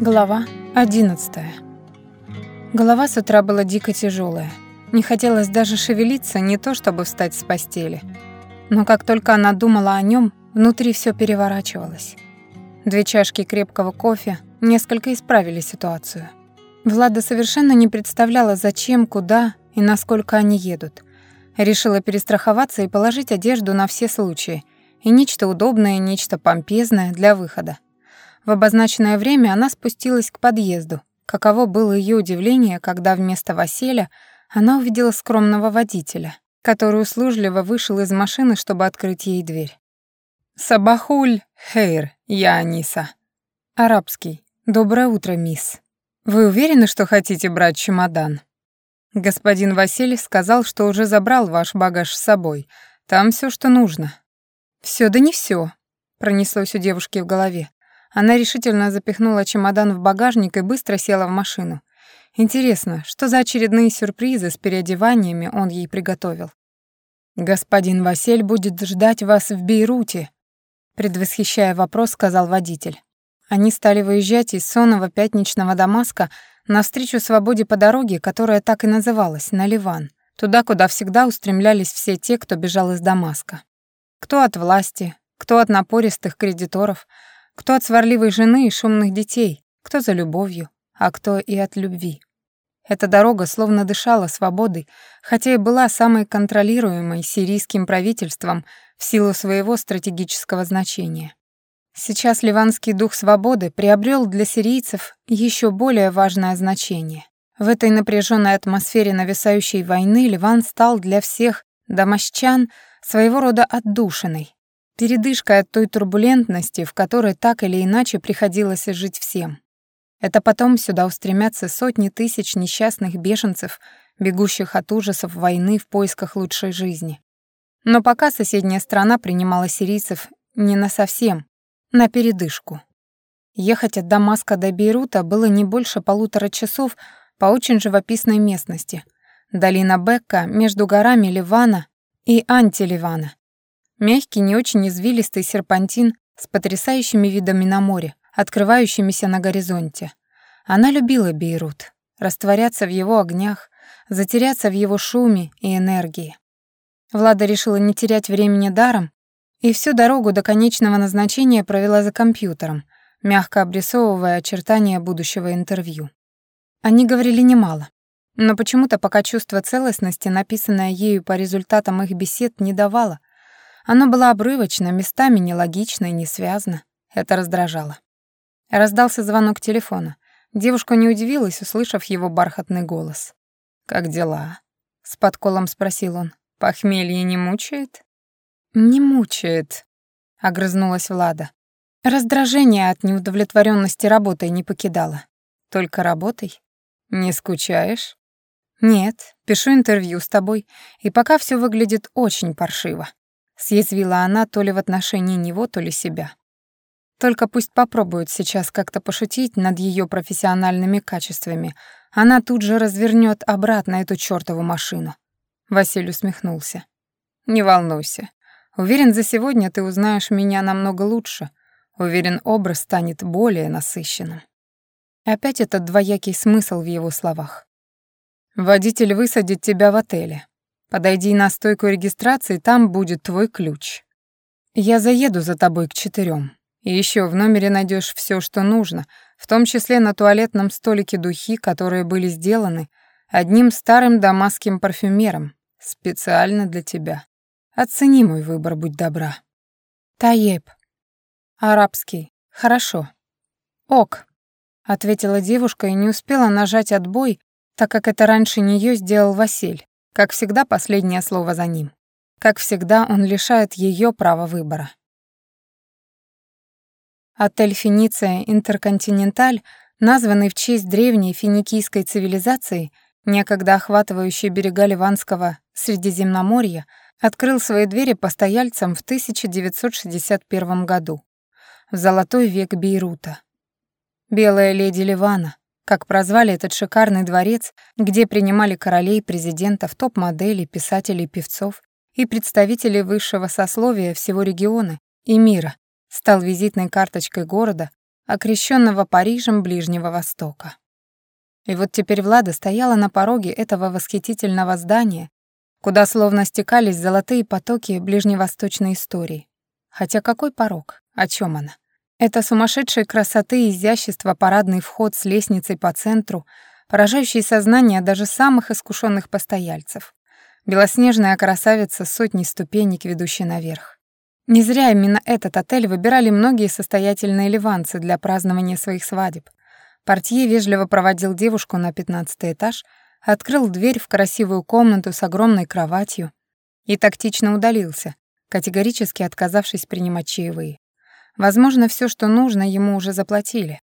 Глава 11. Голова с утра была дико тяжелая. Не хотелось даже шевелиться, не то чтобы встать с постели. Но как только она думала о нем, внутри все переворачивалось. Две чашки крепкого кофе несколько исправили ситуацию. Влада совершенно не представляла, зачем, куда и насколько они едут. Решила перестраховаться и положить одежду на все случаи, и нечто удобное, нечто помпезное для выхода. В обозначенное время она спустилась к подъезду. Каково было ее удивление, когда вместо Василя она увидела скромного водителя, который услужливо вышел из машины, чтобы открыть ей дверь. «Сабахуль, хейр, я Аниса». Арабский. «Доброе утро, мисс. Вы уверены, что хотите брать чемодан?» «Господин Василий сказал, что уже забрал ваш багаж с собой. Там все, что нужно». Все да не все, пронеслось у девушки в голове. Она решительно запихнула чемодан в багажник и быстро села в машину. Интересно, что за очередные сюрпризы с переодеваниями он ей приготовил? «Господин Василь будет ждать вас в Бейруте», предвосхищая вопрос, сказал водитель. Они стали выезжать из сонного пятничного Дамаска навстречу свободе по дороге, которая так и называлась, на Ливан, туда, куда всегда устремлялись все те, кто бежал из Дамаска. Кто от власти, кто от напористых кредиторов, кто от сварливой жены и шумных детей, кто за любовью, а кто и от любви. Эта дорога словно дышала свободой, хотя и была самой контролируемой сирийским правительством в силу своего стратегического значения. Сейчас ливанский дух свободы приобрел для сирийцев еще более важное значение. В этой напряженной атмосфере нависающей войны Ливан стал для всех домощан своего рода отдушиной, передышкой от той турбулентности, в которой так или иначе приходилось жить всем. Это потом сюда устремятся сотни тысяч несчастных беженцев, бегущих от ужасов войны в поисках лучшей жизни. Но пока соседняя страна принимала сирийцев не на совсем, на передышку. Ехать от Дамаска до Бейрута было не больше полутора часов по очень живописной местности. Долина Бекка между горами Ливана и Антиливана. Мягкий, не очень извилистый серпантин с потрясающими видами на море, открывающимися на горизонте. Она любила Бейрут, растворяться в его огнях, затеряться в его шуме и энергии. Влада решила не терять времени даром и всю дорогу до конечного назначения провела за компьютером, мягко обрисовывая очертания будущего интервью. Они говорили немало, но почему-то пока чувство целостности, написанное ею по результатам их бесед, не давало, оно было обрывочно, местами нелогично и несвязно. Это раздражало. Раздался звонок телефона. Девушка не удивилась, услышав его бархатный голос. «Как дела?» — с подколом спросил он. «Похмелье не мучает?» «Не мучает», — огрызнулась Влада. Раздражение от неудовлетворенности работой не покидало. «Только работой? Не скучаешь?» «Нет, пишу интервью с тобой, и пока все выглядит очень паршиво. Съязвила она то ли в отношении него, то ли себя. Только пусть попробует сейчас как-то пошутить над ее профессиональными качествами. Она тут же развернет обратно эту чёртову машину. Василий усмехнулся. «Не волнуйся. Уверен, за сегодня ты узнаешь меня намного лучше. Уверен, образ станет более насыщенным». Опять этот двоякий смысл в его словах. «Водитель высадит тебя в отеле. Подойди на стойку регистрации, там будет твой ключ. Я заеду за тобой к четырем. И еще в номере найдешь все, что нужно, в том числе на туалетном столике духи, которые были сделаны одним старым дамасским парфюмером, специально для тебя. Оцени мой выбор, будь добра. Таеб. Арабский. Хорошо. Ок, ответила девушка и не успела нажать отбой, так как это раньше нее сделал Василь. Как всегда, последнее слово за ним. Как всегда, он лишает ее права выбора. Отель «Фениция Интерконтиненталь», названный в честь древней финикийской цивилизации, некогда охватывающей берега Ливанского Средиземноморья, открыл свои двери постояльцам в 1961 году, в золотой век Бейрута. «Белая леди Ливана», как прозвали этот шикарный дворец, где принимали королей, президентов, топ-моделей, писателей, певцов и представителей высшего сословия всего региона и мира, стал визитной карточкой города, окрещенного Парижем Ближнего Востока. И вот теперь Влада стояла на пороге этого восхитительного здания, куда словно стекались золотые потоки ближневосточной истории. Хотя какой порог? О чем она? Это сумасшедшей красоты и изящества парадный вход с лестницей по центру, поражающий сознание даже самых искушенных постояльцев. Белоснежная красавица с сотней ступенек, ведущей наверх. Не зря именно этот отель выбирали многие состоятельные ливанцы для празднования своих свадеб. Портье вежливо проводил девушку на пятнадцатый этаж, открыл дверь в красивую комнату с огромной кроватью и тактично удалился, категорически отказавшись принимать чаевые. Возможно, все, что нужно, ему уже заплатили.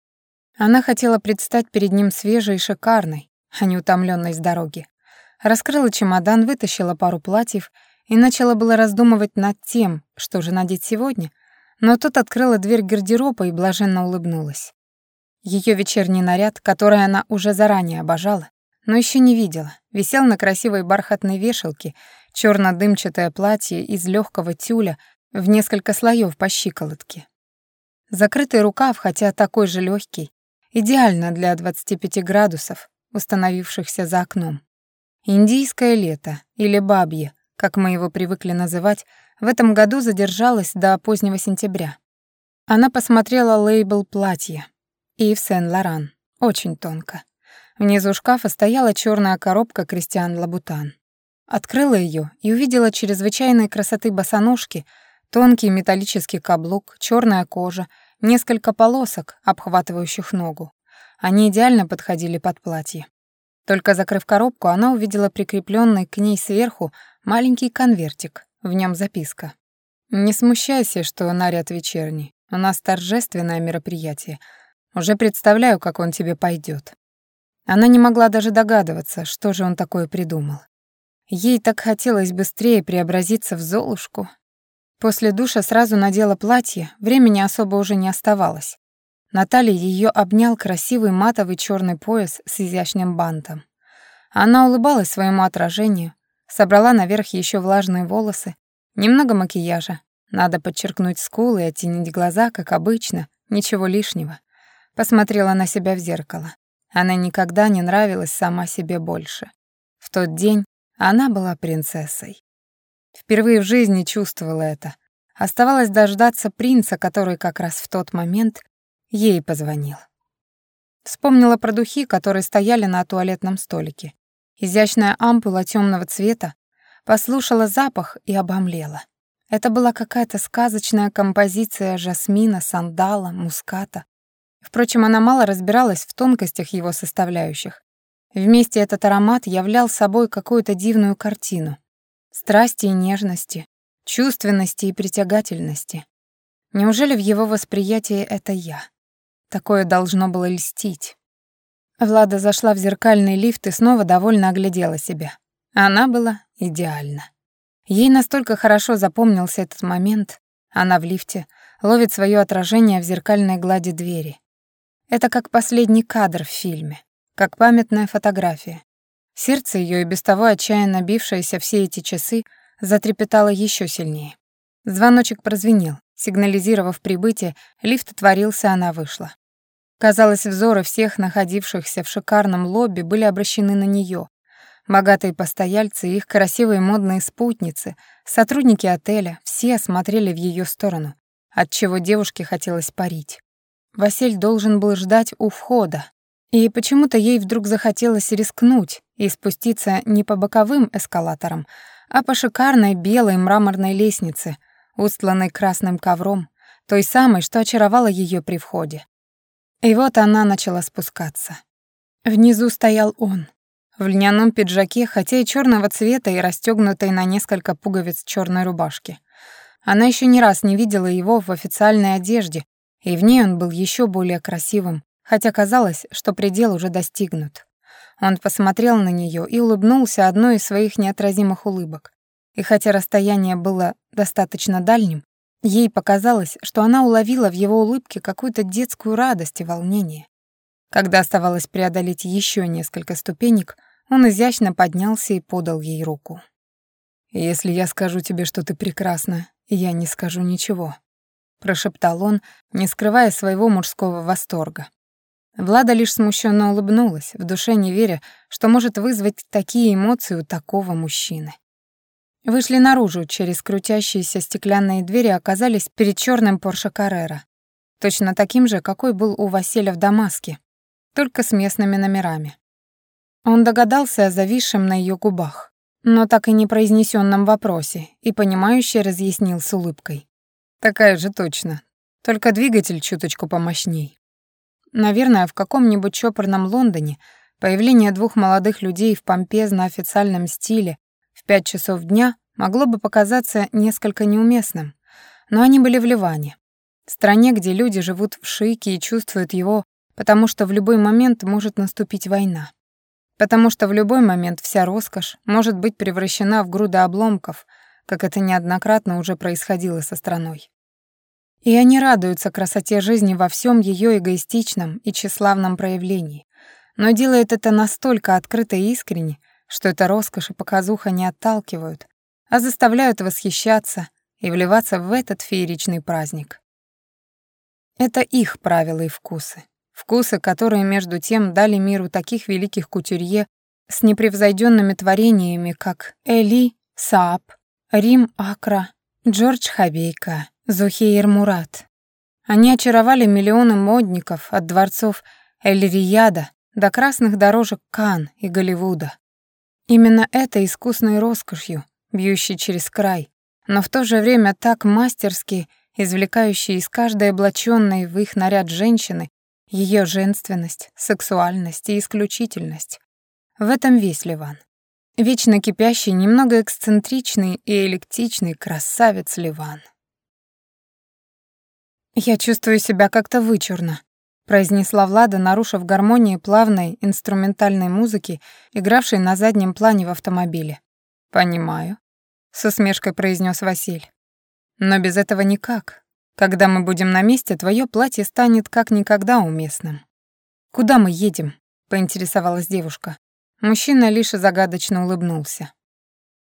Она хотела предстать перед ним свежей и шикарной, а не утомленной с дороги. Раскрыла чемодан, вытащила пару платьев и начала было раздумывать над тем, что же надеть сегодня, но тут открыла дверь гардероба и блаженно улыбнулась. Ее вечерний наряд, который она уже заранее обожала, но еще не видела, висел на красивой бархатной вешалке, черно дымчатое платье из легкого тюля в несколько слоев по щиколотке. Закрытый рукав, хотя такой же легкий, идеально для 25 градусов, установившихся за окном. Индийское лето, или бабье, как мы его привыкли называть, в этом году задержалось до позднего сентября. Она посмотрела лейбл платья. Ив Сен-Лоран. Очень тонко. Внизу шкафа стояла черная коробка Кристиан Лабутан. Открыла ее и увидела чрезвычайной красоты босоножки, тонкий металлический каблук, черная кожа, несколько полосок, обхватывающих ногу. Они идеально подходили под платье. Только закрыв коробку, она увидела прикрепленный к ней сверху маленький конвертик, в нем записка. «Не смущайся, что наряд вечерний. У нас торжественное мероприятие. Уже представляю, как он тебе пойдет. Она не могла даже догадываться, что же он такое придумал. Ей так хотелось быстрее преобразиться в Золушку, После душа сразу надела платье, времени особо уже не оставалось. Наталья ее обнял красивый матовый черный пояс с изящным бантом. Она улыбалась своему отражению, собрала наверх еще влажные волосы, немного макияжа. Надо подчеркнуть скулы и оттенить глаза, как обычно, ничего лишнего. Посмотрела на себя в зеркало. Она никогда не нравилась сама себе больше. В тот день она была принцессой. Впервые в жизни чувствовала это. Оставалось дождаться принца, который как раз в тот момент ей позвонил. Вспомнила про духи, которые стояли на туалетном столике. Изящная ампула темного цвета, послушала запах и обомлела. Это была какая-то сказочная композиция жасмина, сандала, муската. Впрочем, она мало разбиралась в тонкостях его составляющих. Вместе этот аромат являл собой какую-то дивную картину страсти и нежности, чувственности и притягательности. Неужели в его восприятии это я? Такое должно было льстить. Влада зашла в зеркальный лифт и снова довольно оглядела себя. Она была идеальна. Ей настолько хорошо запомнился этот момент. Она в лифте ловит свое отражение в зеркальной глади двери. Это как последний кадр в фильме, как памятная фотография. Сердце ее и без того отчаянно бившееся все эти часы затрепетало еще сильнее. Звоночек прозвенел. Сигнализировав прибытие, лифт отворился, она вышла. Казалось, взоры всех находившихся в шикарном лобби были обращены на нее. Богатые постояльцы их красивые модные спутницы, сотрудники отеля, все смотрели в ее сторону, отчего девушке хотелось парить. Василь должен был ждать у входа, и почему-то ей вдруг захотелось рискнуть и спуститься не по боковым эскалаторам, а по шикарной белой мраморной лестнице, устланной красным ковром, той самой, что очаровала ее при входе. И вот она начала спускаться. Внизу стоял он, в льняном пиджаке, хотя и черного цвета и расстегнутой на несколько пуговиц черной рубашки. Она еще ни раз не видела его в официальной одежде, и в ней он был еще более красивым, хотя казалось, что предел уже достигнут. Он посмотрел на нее и улыбнулся одной из своих неотразимых улыбок. И хотя расстояние было достаточно дальним, ей показалось, что она уловила в его улыбке какую-то детскую радость и волнение. Когда оставалось преодолеть еще несколько ступенек, он изящно поднялся и подал ей руку. «Если я скажу тебе, что ты прекрасна, я не скажу ничего. прошептал он, не скрывая своего мужского восторга. Влада лишь смущенно улыбнулась, в душе не веря, что может вызвать такие эмоции у такого мужчины. Вышли наружу, через крутящиеся стеклянные двери оказались перед черным Порше Каррера. Точно таким же, какой был у Василя в Дамаске, только с местными номерами. Он догадался о зависшем на ее губах, но так и не произнесенном вопросе, и понимающе разъяснил с улыбкой. «Такая же точно, только двигатель чуточку помощней». Наверное, в каком-нибудь чопорном Лондоне появление двух молодых людей в помпезно-официальном стиле в пять часов дня могло бы показаться несколько неуместным, но они были в Ливане, стране, где люди живут в шике и чувствуют его, потому что в любой момент может наступить война. Потому что в любой момент вся роскошь может быть превращена в груды обломков, как это неоднократно уже происходило со страной. И они радуются красоте жизни во всем ее эгоистичном и тщеславном проявлении, но делают это настолько открыто и искренне, что эта роскошь и показуха не отталкивают, а заставляют восхищаться и вливаться в этот фееричный праздник. Это их правила и вкусы. Вкусы, которые между тем дали миру таких великих кутюрье с непревзойденными творениями, как Эли, Саап, Рим Акра, Джордж Хабейка, Зухейр Мурат. Они очаровали миллионы модников от дворцов Эль-Рияда до красных дорожек Кан и Голливуда. Именно это искусной роскошью, бьющей через край, но в то же время так мастерски извлекающей из каждой облаченной в их наряд женщины ее женственность, сексуальность и исключительность. В этом весь Ливан. Вечно кипящий, немного эксцентричный и электичный красавец Ливан. «Я чувствую себя как-то вычурно», — произнесла Влада, нарушив гармонию плавной инструментальной музыки, игравшей на заднем плане в автомобиле. «Понимаю», — с усмешкой произнес Василь. «Но без этого никак. Когда мы будем на месте, твое платье станет как никогда уместным». «Куда мы едем?» — поинтересовалась девушка. Мужчина лишь загадочно улыбнулся.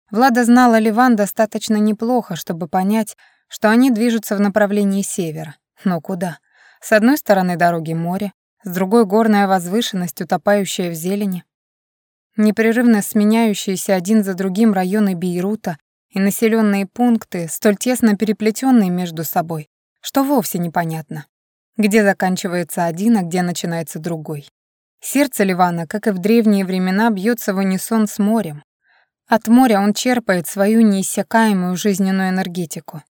Влада знала Ливан достаточно неплохо, чтобы понять, что они движутся в направлении севера. Но куда? С одной стороны дороги море, с другой горная возвышенность, утопающая в зелени. Непрерывно сменяющиеся один за другим районы Бейрута и населенные пункты, столь тесно переплетенные между собой, что вовсе непонятно, где заканчивается один, а где начинается другой. Сердце Ливана, как и в древние времена, бьется в унисон с морем. От моря он черпает свою неиссякаемую жизненную энергетику.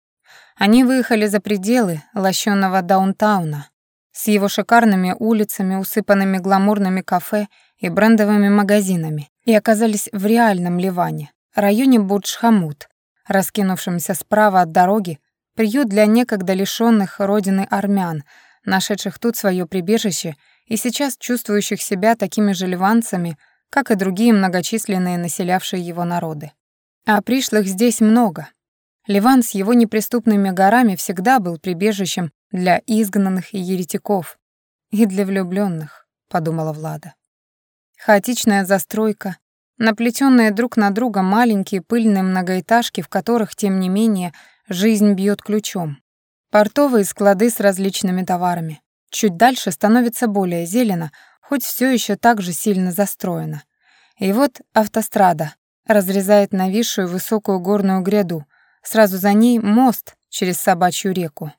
Они выехали за пределы лощенного даунтауна с его шикарными улицами, усыпанными гламурными кафе и брендовыми магазинами, и оказались в реальном Ливане, районе Будж-Хамут, раскинувшемся справа от дороги, приют для некогда лишённых родины армян, нашедших тут свое прибежище и сейчас чувствующих себя такими же ливанцами, как и другие многочисленные населявшие его народы. А пришлых здесь много, Ливан с его неприступными горами всегда был прибежищем для изгнанных и еретиков. И для влюбленных, подумала Влада. Хаотичная застройка, наплетенные друг на друга маленькие пыльные многоэтажки, в которых, тем не менее, жизнь бьет ключом. Портовые склады с различными товарами. Чуть дальше становится более зелено, хоть все еще так же сильно застроено. И вот автострада разрезает нависшую высокую горную гряду, Сразу за ней мост через собачью реку.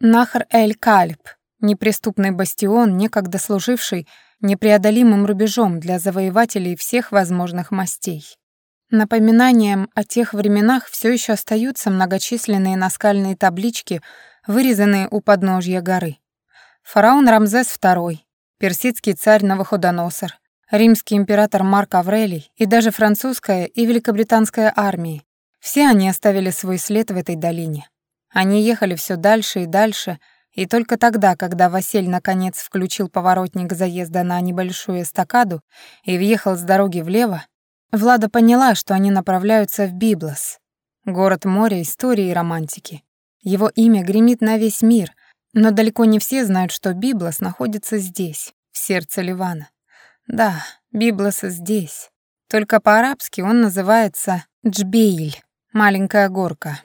Нахр-эль-Кальп, неприступный бастион, некогда служивший непреодолимым рубежом для завоевателей всех возможных мастей. Напоминанием о тех временах все еще остаются многочисленные наскальные таблички, вырезанные у подножья горы. Фараон Рамзес II, персидский царь Новоходоносор, римский император Марк Аврелий и даже французская и великобританская армии, все они оставили свой след в этой долине. Они ехали все дальше и дальше, и только тогда, когда Василь наконец включил поворотник заезда на небольшую эстакаду и въехал с дороги влево, Влада поняла, что они направляются в Библос, город моря, истории и романтики. Его имя гремит на весь мир, но далеко не все знают, что Библос находится здесь, в сердце Ливана. Да, Библос здесь. Только по-арабски он называется Джбейль. Маленькая горка.